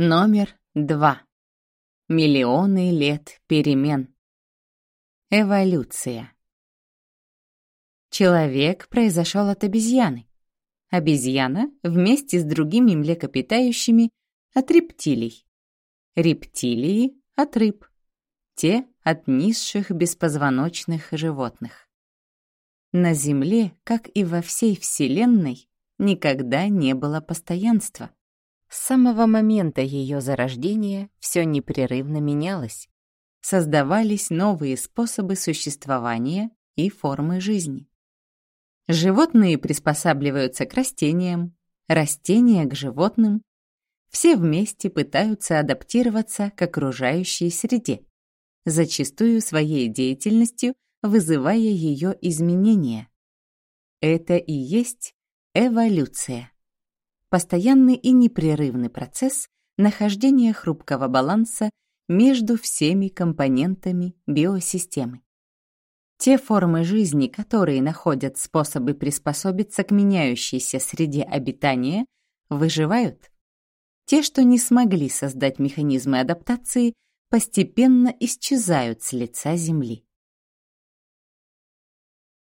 Номер два. Миллионы лет перемен. Эволюция. Человек произошел от обезьяны. Обезьяна вместе с другими млекопитающими от рептилий. Рептилии от рыб. Те от низших беспозвоночных животных. На Земле, как и во всей Вселенной, никогда не было постоянства. С самого момента ее зарождения все непрерывно менялось. Создавались новые способы существования и формы жизни. Животные приспосабливаются к растениям, растения к животным. Все вместе пытаются адаптироваться к окружающей среде, зачастую своей деятельностью вызывая ее изменения. Это и есть эволюция постоянный и непрерывный процесс нахождения хрупкого баланса между всеми компонентами биосистемы. Те формы жизни, которые находят способы приспособиться к меняющейся среде обитания, выживают. Те, что не смогли создать механизмы адаптации, постепенно исчезают с лица Земли.